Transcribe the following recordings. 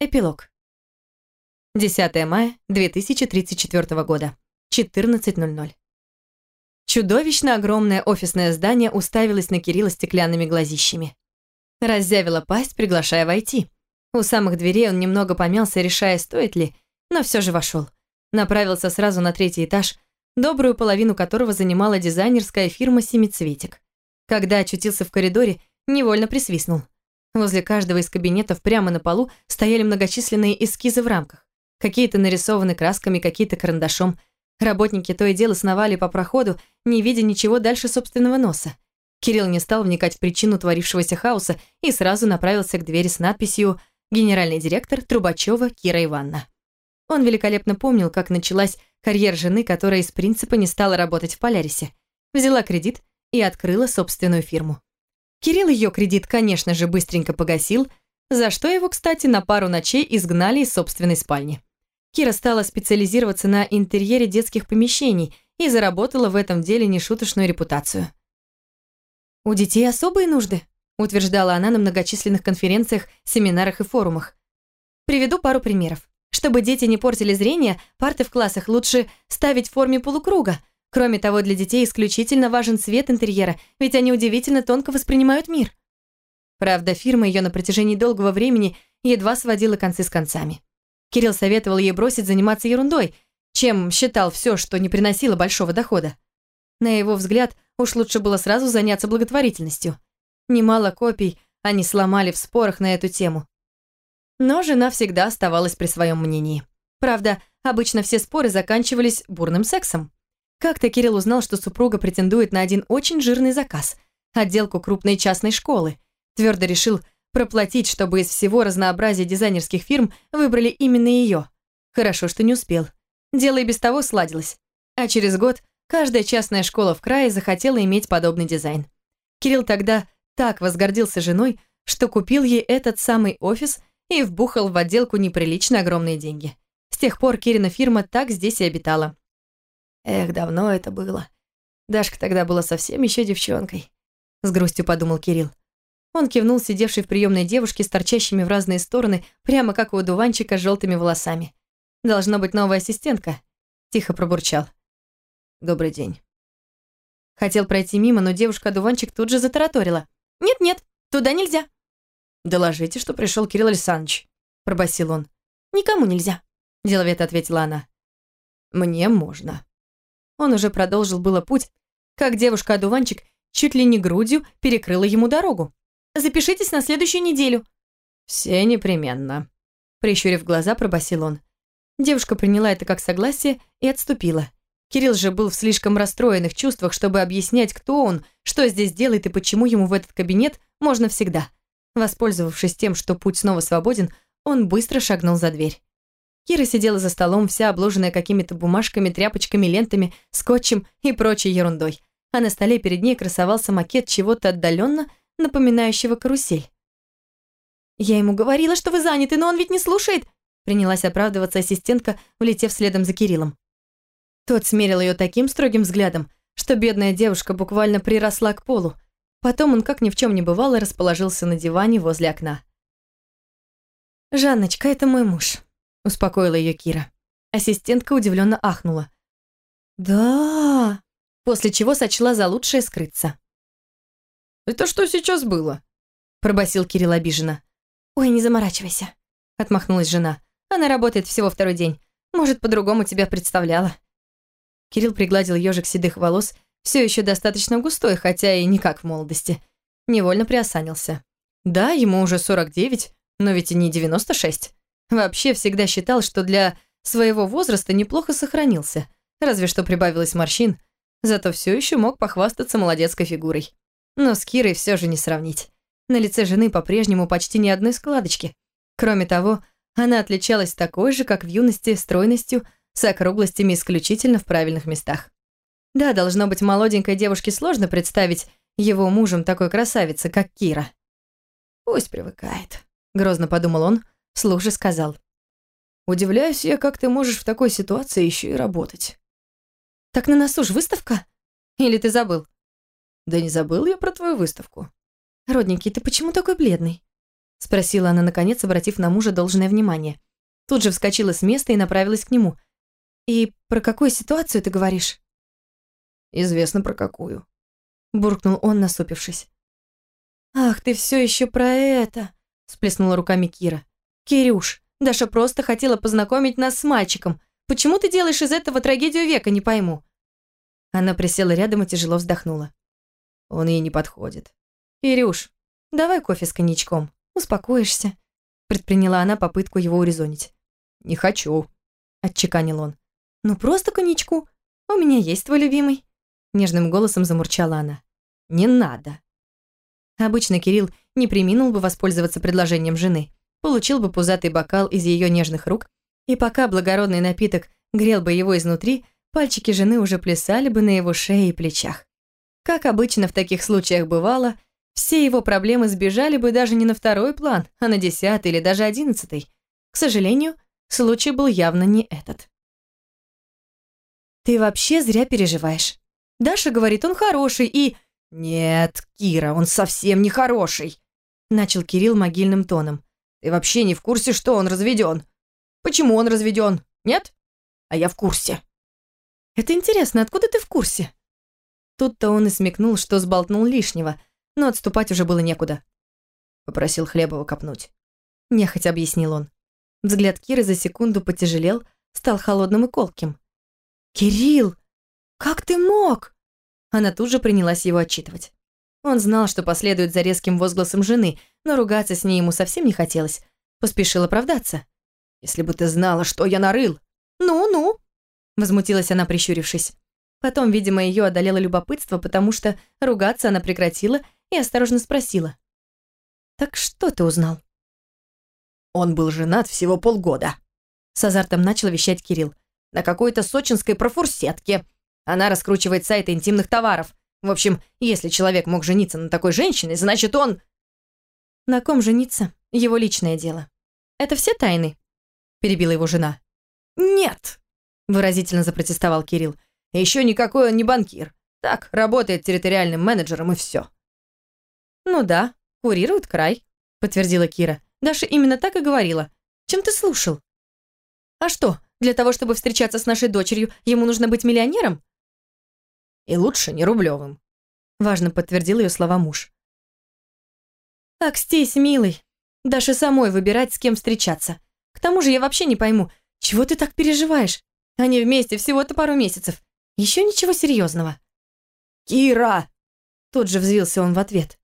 Эпилог. 10 мая 2034 года. 14.00. Чудовищно огромное офисное здание уставилось на Кирилла стеклянными глазищами. Раззявила пасть, приглашая войти. У самых дверей он немного помялся, решая, стоит ли, но все же вошел. Направился сразу на третий этаж, добрую половину которого занимала дизайнерская фирма «Семицветик». Когда очутился в коридоре, невольно присвистнул. Возле каждого из кабинетов прямо на полу стояли многочисленные эскизы в рамках. Какие-то нарисованы красками, какие-то карандашом. Работники то и дело сновали по проходу, не видя ничего дальше собственного носа. Кирилл не стал вникать в причину творившегося хаоса и сразу направился к двери с надписью «Генеральный директор Трубачева Кира Ивановна». Он великолепно помнил, как началась карьера жены, которая из принципа не стала работать в Полярисе. Взяла кредит и открыла собственную фирму. Кирилл ее кредит, конечно же, быстренько погасил, за что его, кстати, на пару ночей изгнали из собственной спальни. Кира стала специализироваться на интерьере детских помещений и заработала в этом деле нешуточную репутацию. «У детей особые нужды», утверждала она на многочисленных конференциях, семинарах и форумах. Приведу пару примеров. Чтобы дети не портили зрение, парты в классах лучше ставить в форме полукруга, Кроме того, для детей исключительно важен цвет интерьера, ведь они удивительно тонко воспринимают мир. Правда, фирма ее на протяжении долгого времени едва сводила концы с концами. Кирилл советовал ей бросить заниматься ерундой, чем считал все, что не приносило большого дохода. На его взгляд, уж лучше было сразу заняться благотворительностью. Немало копий они сломали в спорах на эту тему. Но жена всегда оставалась при своем мнении. Правда, обычно все споры заканчивались бурным сексом. Как-то Кирилл узнал, что супруга претендует на один очень жирный заказ – отделку крупной частной школы. Твердо решил проплатить, чтобы из всего разнообразия дизайнерских фирм выбрали именно ее. Хорошо, что не успел. Дело и без того сладилось. А через год каждая частная школа в крае захотела иметь подобный дизайн. Кирилл тогда так возгордился женой, что купил ей этот самый офис и вбухал в отделку неприлично огромные деньги. С тех пор Кирина фирма так здесь и обитала. Эх, давно это было. Дашка тогда была совсем еще девчонкой. С грустью подумал Кирилл. Он кивнул сидевшей в приемной девушке с торчащими в разные стороны, прямо как у одуванчика с желтыми волосами. «Должна быть новая ассистентка», – тихо пробурчал. «Добрый день». Хотел пройти мимо, но девушка-одуванчик тут же затараторила. «Нет-нет, туда нельзя». «Доложите, что пришел Кирилл Александрович», – пробасил он. «Никому нельзя», – деловито ответила она. «Мне можно», он уже продолжил было путь, как девушка-одуванчик чуть ли не грудью перекрыла ему дорогу. «Запишитесь на следующую неделю». «Все непременно», — прищурив глаза, пробасил он. Девушка приняла это как согласие и отступила. Кирилл же был в слишком расстроенных чувствах, чтобы объяснять, кто он, что здесь делает и почему ему в этот кабинет можно всегда. Воспользовавшись тем, что путь снова свободен, он быстро шагнул за дверь. Кира сидела за столом, вся обложенная какими-то бумажками, тряпочками, лентами, скотчем и прочей ерундой. А на столе перед ней красовался макет чего-то отдаленно напоминающего карусель. «Я ему говорила, что вы заняты, но он ведь не слушает!» принялась оправдываться ассистентка, влетев следом за Кириллом. Тот смерил ее таким строгим взглядом, что бедная девушка буквально приросла к полу. Потом он, как ни в чем не бывало, расположился на диване возле окна. «Жанночка, это мой муж», успокоила ее Кира. Ассистентка удивленно ахнула. «Да...» После чего сочла за лучшее скрыться. «Это что сейчас было?» Пробасил Кирилл обиженно. «Ой, не заморачивайся», отмахнулась жена. «Она работает всего второй день. Может, по-другому тебя представляла». Кирилл пригладил ежик седых волос, все еще достаточно густой, хотя и не как в молодости. Невольно приосанился. Да, ему уже 49, но ведь и не 96. Вообще всегда считал, что для своего возраста неплохо сохранился, разве что прибавилось морщин, зато все еще мог похвастаться молодецкой фигурой. Но с Кирой все же не сравнить. На лице жены по-прежнему почти ни одной складочки. Кроме того, она отличалась такой же, как в юности, стройностью, с округлостями исключительно в правильных местах. Да, должно быть, молоденькой девушке сложно представить его мужем такой красавицы, как Кира. «Пусть привыкает», — грозно подумал он, — Слух же сказал. «Удивляюсь я, как ты можешь в такой ситуации еще и работать». «Так на носу ж выставка? Или ты забыл?» «Да не забыл я про твою выставку». «Родненький, ты почему такой бледный?» Спросила она, наконец, обратив на мужа должное внимание. Тут же вскочила с места и направилась к нему. «И про какую ситуацию ты говоришь?» «Известно про какую», — буркнул он, насупившись. «Ах, ты все еще про это!» — сплеснула руками Кира. «Кирюш, Даша просто хотела познакомить нас с мальчиком. Почему ты делаешь из этого трагедию века, не пойму?» Она присела рядом и тяжело вздохнула. Он ей не подходит. «Кирюш, давай кофе с коньячком, успокоишься», предприняла она попытку его урезонить. «Не хочу», — отчеканил он. «Ну просто коньячку. У меня есть твой любимый», нежным голосом замурчала она. «Не надо». Обычно Кирилл не приминул бы воспользоваться предложением жены, получил бы пузатый бокал из ее нежных рук, и пока благородный напиток грел бы его изнутри, пальчики жены уже плясали бы на его шее и плечах. Как обычно в таких случаях бывало, все его проблемы сбежали бы даже не на второй план, а на десятый или даже одиннадцатый. К сожалению, случай был явно не этот. «Ты вообще зря переживаешь. Даша говорит, он хороший и...» «Нет, Кира, он совсем не хороший», — начал Кирилл могильным тоном. «Ты вообще не в курсе, что он разведен? Почему он разведен? Нет? А я в курсе». «Это интересно, откуда ты в курсе?» Тут-то он и смекнул, что сболтнул лишнего, но отступать уже было некуда. Попросил Хлебова копнуть. Нехотя объяснил он. Взгляд Киры за секунду потяжелел, стал холодным и колким. «Кирилл, как ты мог?» Она тут же принялась его отчитывать. Он знал, что последует за резким возгласом жены, но ругаться с ней ему совсем не хотелось. Поспешил оправдаться. «Если бы ты знала, что я нарыл!» «Ну-ну!» Возмутилась она, прищурившись. Потом, видимо, ее одолело любопытство, потому что ругаться она прекратила и осторожно спросила. «Так что ты узнал?» «Он был женат всего полгода», — с азартом начал вещать Кирилл. «На какой-то сочинской профурсетке. Она раскручивает сайты интимных товаров. В общем, если человек мог жениться на такой женщине, значит он...» «На ком жениться? Его личное дело. Это все тайны?» — перебила его жена. «Нет!» — выразительно запротестовал Кирилл. Еще никакой он не банкир. Так, работает территориальным менеджером и все. Ну да, курирует край, подтвердила Кира. Даша именно так и говорила. Чем ты слушал? А что, для того, чтобы встречаться с нашей дочерью, ему нужно быть миллионером? И лучше не рублевым. Важно подтвердил ее слова муж. Акстись, милый. Даше самой выбирать, с кем встречаться. К тому же я вообще не пойму, чего ты так переживаешь? Они вместе всего-то пару месяцев. Еще ничего серьезного. «Кира!» Тут же взвился он в ответ.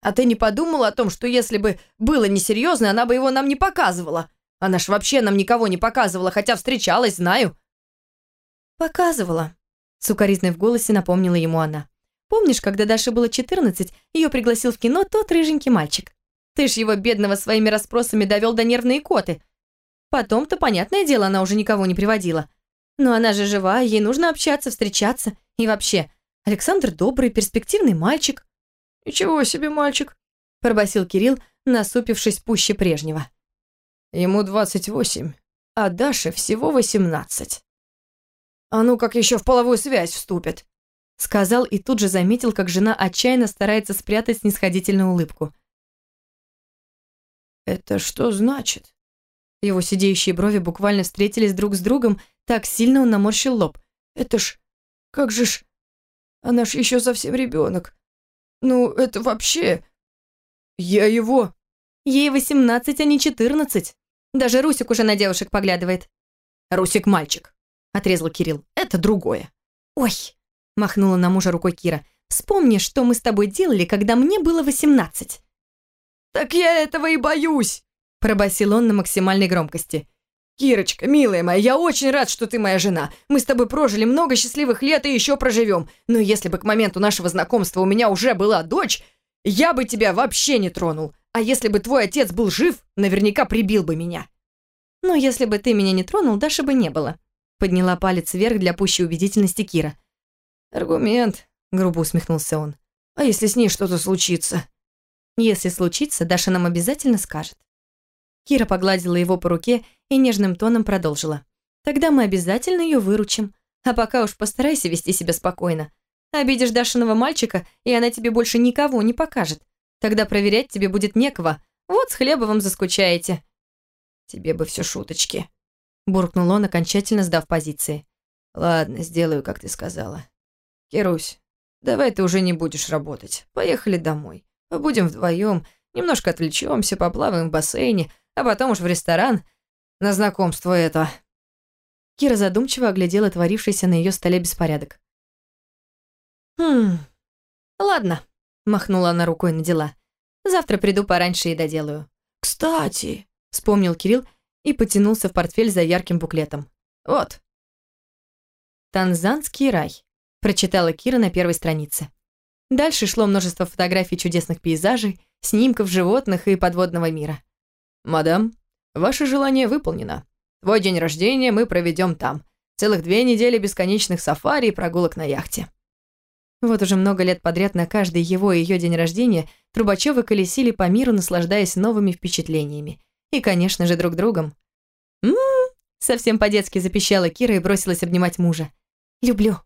«А ты не подумала о том, что если бы было несерьезно, она бы его нам не показывала? Она ж вообще нам никого не показывала, хотя встречалась, знаю». «Показывала», — сукоризной в голосе напомнила ему она. «Помнишь, когда Даше было 14, ее пригласил в кино тот рыженький мальчик? Ты ж его бедного своими расспросами довел до нервной коты. Потом-то, понятное дело, она уже никого не приводила. Но она же жива, ей нужно общаться, встречаться. И вообще, Александр добрый, перспективный мальчик. «Ничего себе мальчик», – пробасил Кирилл, насупившись пуще прежнего. «Ему двадцать восемь, а Даше всего восемнадцать. А ну как еще в половую связь вступит?» Сказал и тут же заметил, как жена отчаянно старается спрятать снисходительную улыбку. «Это что значит?» Его сидеющие брови буквально встретились друг с другом, так сильно он наморщил лоб. «Это ж... Как же ж... Она ж еще совсем ребенок. Ну, это вообще... Я его...» «Ей восемнадцать, а не четырнадцать. Даже Русик уже на девушек поглядывает». «Русик мальчик», — отрезал Кирилл. «Это другое». «Ой», — махнула на мужа рукой Кира. «Вспомни, что мы с тобой делали, когда мне было восемнадцать». «Так я этого и боюсь!» пробасил он на максимальной громкости. «Кирочка, милая моя, я очень рад, что ты моя жена. Мы с тобой прожили много счастливых лет и еще проживем. Но если бы к моменту нашего знакомства у меня уже была дочь, я бы тебя вообще не тронул. А если бы твой отец был жив, наверняка прибил бы меня». «Но если бы ты меня не тронул, Даши бы не было», — подняла палец вверх для пущей убедительности Кира. «Аргумент», — грубо усмехнулся он. «А если с ней что-то случится?» «Если случится, Даша нам обязательно скажет». Кира погладила его по руке и нежным тоном продолжила. «Тогда мы обязательно ее выручим. А пока уж постарайся вести себя спокойно. Обидишь Дашиного мальчика, и она тебе больше никого не покажет. Тогда проверять тебе будет некого, Вот с Хлебовым заскучаете». «Тебе бы все шуточки», — буркнул он, окончательно сдав позиции. «Ладно, сделаю, как ты сказала. Кирусь, давай ты уже не будешь работать. Поехали домой. Побудем вдвоем, немножко отвлечемся, поплаваем в бассейне, а потом уж в ресторан на знакомство это». Кира задумчиво оглядела творившийся на ее столе беспорядок. «Хм, ладно», — махнула она рукой на дела. «Завтра приду пораньше и доделаю». «Кстати», — вспомнил Кирилл и потянулся в портфель за ярким буклетом. «Вот». «Танзанский рай», — прочитала Кира на первой странице. Дальше шло множество фотографий чудесных пейзажей, снимков животных и подводного мира. «Мадам, ваше желание выполнено. Твой день рождения мы проведем там. Целых две недели бесконечных сафари и прогулок на яхте». Вот уже много лет подряд на каждый его и ее день рождения Трубачевы колесили по миру, наслаждаясь новыми впечатлениями. И, конечно же, друг другом. «М-м-м!» совсем по-детски запищала Кира и бросилась обнимать мужа. «Люблю».